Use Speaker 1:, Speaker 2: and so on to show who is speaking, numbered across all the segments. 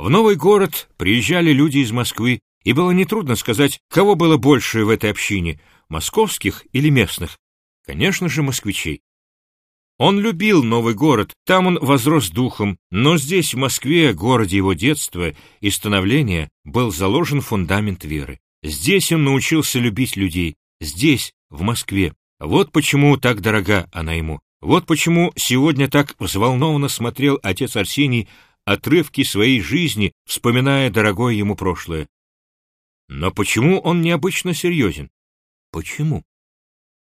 Speaker 1: В новый город приезжали люди из Москвы, и было нетрудно сказать, кого было больше в этой общине, московских или местных. Конечно же, москвичей. Он любил новый город, там он возрос духом, но здесь, в Москве, городе его детства и становления, был заложен фундамент веры. Здесь он научился любить людей, здесь, в Москве. Вот почему так дорога она ему. Вот почему сегодня так взволнованно смотрел отец Арсений отрывки своей жизни, вспоминая дорогое ему прошлое. Но почему он необычно серьезен? Почему?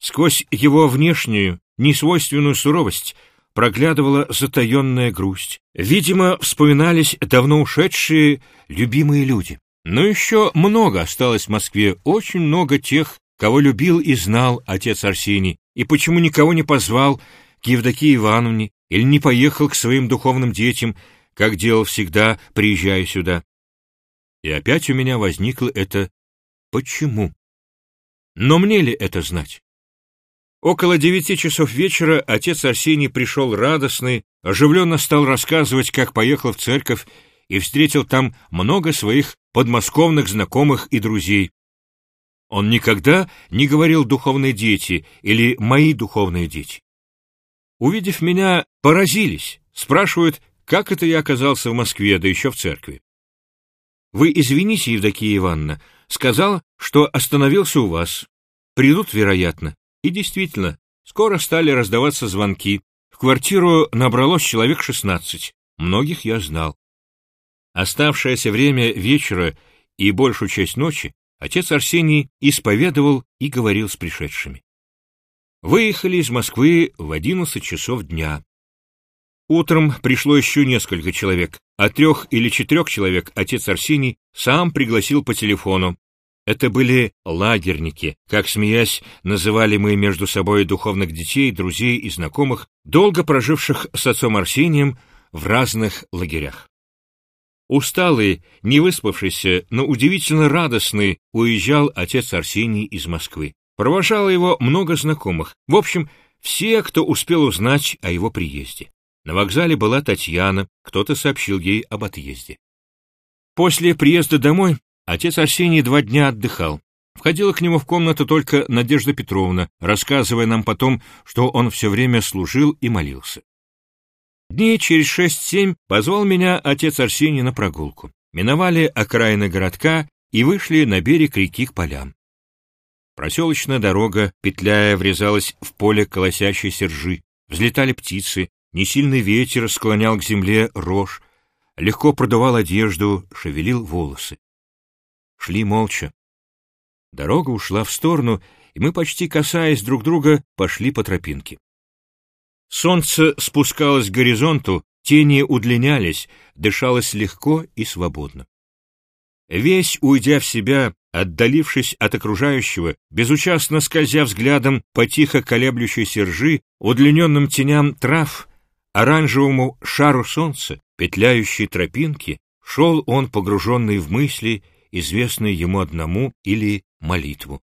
Speaker 1: Сквозь его внешнюю, несвойственную суровость проглядывала затаенная грусть. Видимо, вспоминались давно ушедшие любимые люди. Но еще много осталось в Москве, очень много тех, кого любил и знал отец Арсений, и почему никого не позвал к Евдокии Ивановне или не поехал к своим духовным детям, как делал всегда, приезжая сюда. И опять у меня возникло это «почему?». Но мне ли это знать? Около девяти часов вечера отец Арсений пришел радостный, оживленно стал рассказывать, как поехал в церковь и встретил там много своих подмосковных знакомых и друзей. Он никогда не говорил «духовные дети» или «мои духовные дети». Увидев меня, поразились, спрашивают, как это я оказался в Москве, да еще в церкви? Вы извините, Евдокия Ивановна, сказал, что остановился у вас. Придут, вероятно. И действительно, скоро стали раздаваться звонки. В квартиру набралось человек шестнадцать. Многих я знал. Оставшееся время вечера и большую часть ночи отец Арсений исповедовал и говорил с пришедшими. Выехали из Москвы в одиннадцать часов дня. Утром пришло еще несколько человек, а трех или четырех человек отец Арсений сам пригласил по телефону. Это были лагерники, как, смеясь, называли мы между собой духовных детей, друзей и знакомых, долго проживших с отцом Арсением в разных лагерях. Усталый, не выспавшийся, но удивительно радостный, уезжал отец Арсений из Москвы. Провожало его много знакомых, в общем, все, кто успел узнать о его приезде. На вокзале была Татьяна, кто-то сообщил ей об отъезде. После приезда домой отец Арсений два дня отдыхал. Входила к нему в комнату только Надежда Петровна, рассказывая нам потом, что он все время служил и молился. Дней через шесть-семь позвал меня отец Арсений на прогулку. Миновали окраины городка и вышли на берег реки к полям. Проселочная дорога, петляя, врезалась в поле колосящейся ржи. Взлетали птицы, Несильный ветер склонял к земле рожь, легко продувал одежду, шевелил волосы. Шли молча. Дорога ушла в сторону, и мы, почти касаясь друг друга, пошли по тропинке. Солнце спускалось к горизонту, тени удлинялись, дышалось легко и свободно. Весь, уйдя в себя, отдалившись от окружающего, безучастно скользя взглядом по тихо колеблющейся ржи, удлиненным теням трав, оранжевому шару солнца, петляющей тропинки, шел он, погруженный в мысли, известные ему одному или молитву.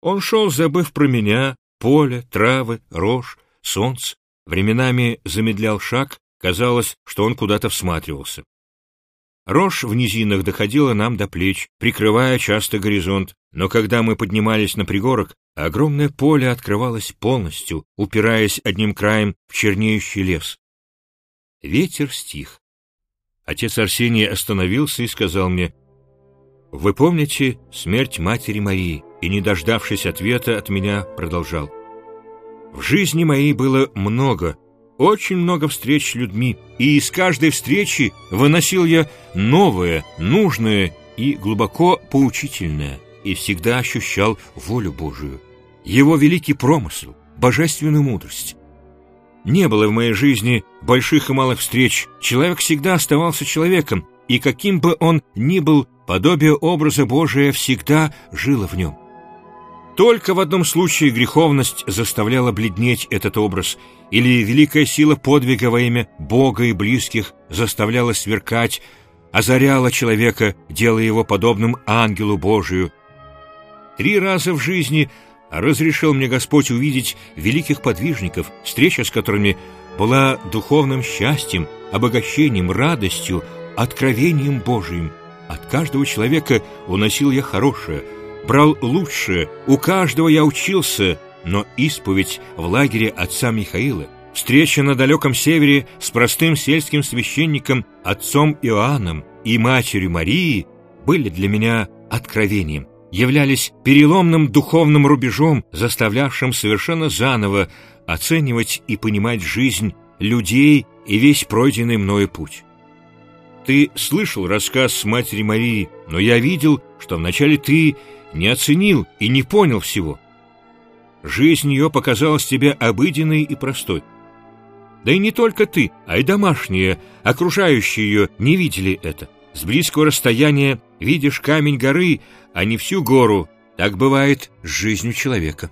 Speaker 1: Он шел, забыв про меня, поле, травы, рожь, солнце, временами замедлял шаг, казалось, что он куда-то всматривался. Рожь в низинах доходила нам до плеч, прикрывая часто горизонт, но когда мы поднимались на пригорок, огромное поле открывалось полностью, упираясь одним краем в чернеющий лес. Ветер стих. Отец Арсений остановился и сказал мне, «Вы помните смерть матери Марии?» И, не дождавшись ответа от меня, продолжал. «В жизни моей было много, очень много встреч с людьми, и из каждой встречи выносил я новое, нужное и глубоко поучительное» и всегда ощущал волю Божию, его великий промысл, божественную мудрость. Не было в моей жизни больших и малых встреч, человек всегда оставался человеком, и каким бы он ни был, подобие образа Божия всегда жило в нем. Только в одном случае греховность заставляла бледнеть этот образ, или великая сила подвига во имя Бога и близких заставляла сверкать, озаряла человека, делая его подобным ангелу Божию, Три раза в жизни разрешил мне Господь увидеть великих подвижников, встреча с которыми была духовным счастьем, обогащением, радостью, откровением Божиим. От каждого человека уносил я хорошее, брал лучшее, у каждого я учился, но исповедь в лагере отца Михаила, встреча на далеком севере с простым сельским священником отцом Иоанном и матерью Марии были для меня откровением, являлись переломным духовным рубежом, заставлявшим совершенно заново оценивать и понимать жизнь людей и весь пройденный мною путь. Ты слышал рассказ матери Марии, но я видел, что вначале ты не оценил и не понял всего. Жизнь ее показалась тебе обыденной и простой. Да и не только ты, а и домашние, окружающие ее, не видели это. С близкого расстояния видишь камень горы, а не всю гору. Так бывает с жизнью человека.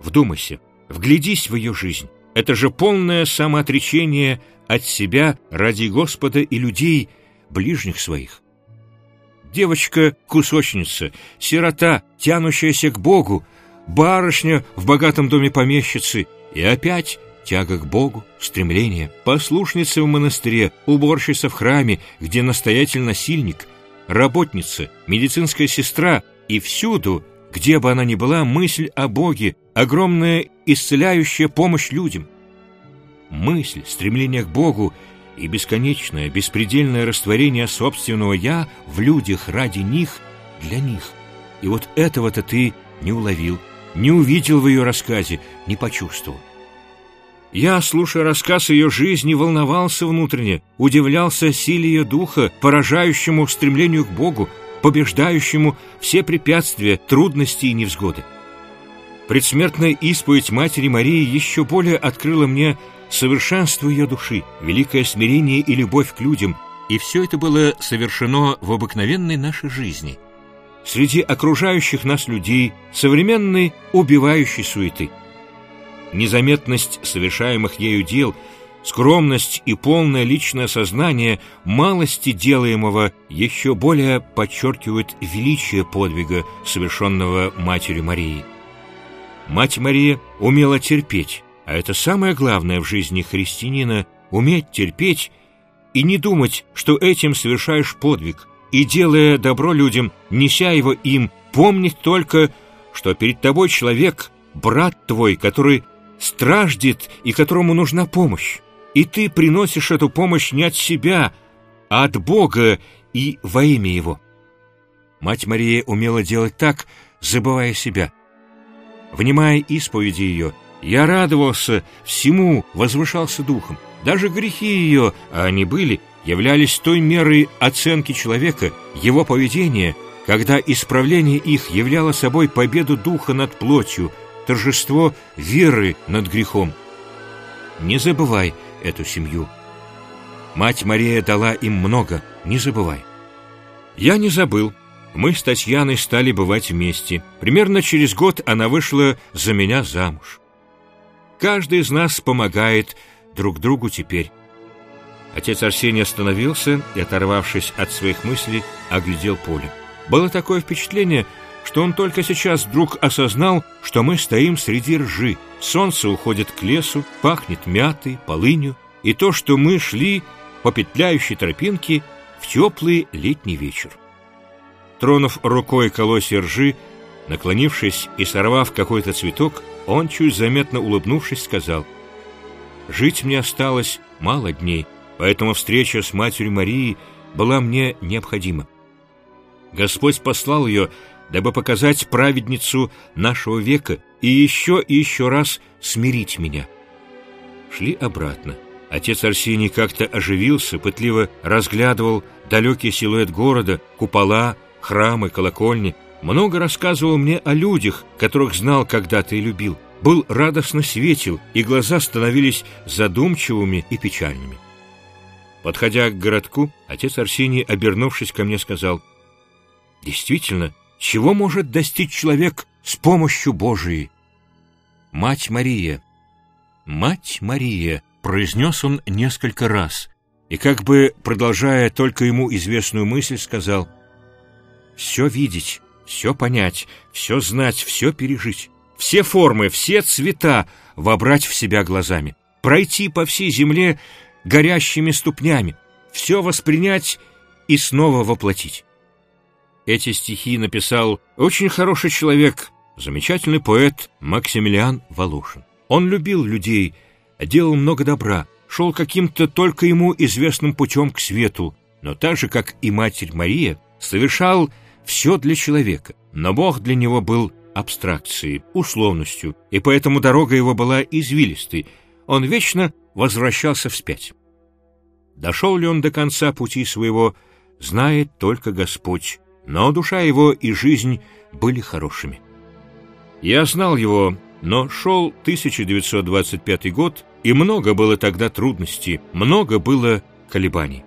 Speaker 1: Вдумайся, вглядись в ее жизнь. Это же полное самоотречение от себя ради Господа и людей, ближних своих. Девочка-кусочница, сирота, тянущаяся к Богу, барышня в богатом доме помещицы, и опять тяга к Богу, стремление, послушница в монастыре, уборщица в храме, где настоятель насильник, работница, медицинская сестра, и всюду, где бы она ни была, мысль о Боге, огромная исцеляющая помощь людям мысль, стремление к Богу и бесконечное, беспредельное растворение собственного «я» в людях ради них, для них. И вот этого-то ты не уловил, не увидел в ее рассказе, не почувствовал. Я, слушая рассказ ее жизни, волновался внутренне, удивлялся силе ее духа, поражающему стремлению к Богу, побеждающему все препятствия, трудности и невзгоды. Предсмертная исповедь Матери Марии еще более открыла мне совершенство ее души, великое смирение и любовь к людям, и все это было совершено в обыкновенной нашей жизни. Среди окружающих нас людей современной убивающей суеты. Незаметность совершаемых ею дел, скромность и полное личное сознание малости делаемого еще более подчеркивают величие подвига, совершенного Матерью Марии. Мать Мария умела терпеть, а это самое главное в жизни христианина — уметь терпеть и не думать, что этим совершаешь подвиг, и, делая добро людям, неся его им, помнить только, что перед тобой человек, брат твой, который страждет и которому нужна помощь. И ты приносишь эту помощь не от себя, а от Бога и во имя Его. Мать Мария умела делать так, забывая себя. Внимая исповеди ее, я радовался всему, возвышался духом. Даже грехи ее, а они были, являлись той мерой оценки человека, его поведения, когда исправление их являло собой победу духа над плотью, торжество веры над грехом. Не забывай эту семью. Мать Мария дала им много, не забывай. Я не забыл. Мы с Татьяной стали бывать вместе. Примерно через год она вышла за меня замуж. Каждый из нас помогает друг другу теперь. Отец Арсений остановился и, оторвавшись от своих мыслей, оглядел поле. Было такое впечатление, что он только сейчас вдруг осознал, что мы стоим среди ржи. Солнце уходит к лесу, пахнет мятой, полынью, и то, что мы шли по петляющей тропинке в теплый летний вечер. Тронув рукой колосья ржи, наклонившись и сорвав какой-то цветок, он, чуть заметно улыбнувшись, сказал, «Жить мне осталось мало дней, поэтому встреча с Матерью Марией была мне необходима. Господь послал ее, дабы показать праведницу нашего века и еще и еще раз смирить меня». Шли обратно. Отец Арсений как-то оживился, пытливо разглядывал далекий силуэт города, купола, храмы, колокольни, много рассказывал мне о людях, которых знал когда-то и любил. Был радостно светил, и глаза становились задумчивыми и печальными. Подходя к городку, отец Арсений, обернувшись ко мне, сказал, «Действительно, чего может достичь человек с помощью Божией?» «Мать Мария!» «Мать Мария!» — произнес он несколько раз, и, как бы продолжая только ему известную мысль, сказал, «Все видеть, все понять, все знать, все пережить. Все формы, все цвета вобрать в себя глазами. Пройти по всей земле горящими ступнями. все воспринять и снова воплотить. Эти стихи написал очень хороший человек, замечательный поэт Максимилиан Волошин. Он любил людей, делал много добра, шел каким-то только ему известным путем к свету, но так же, как и Матерь Мария, совершал все для человека, но Бог для него был абстракцией, условностью, и поэтому дорога его была извилистой, он вечно возвращался вспять. Дошел ли он до конца пути своего, знает только Господь, но душа его и жизнь были хорошими. Я знал его, но шел 1925 год, и много было тогда трудностей, много было колебаний.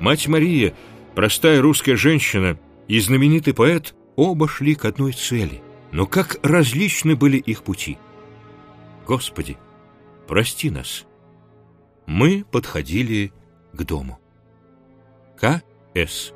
Speaker 1: Мать Мария, простая русская женщина и знаменитый поэт оба шли к одной цели, но как различны были их пути. Господи, прости нас. Мы подходили к дому. К.С.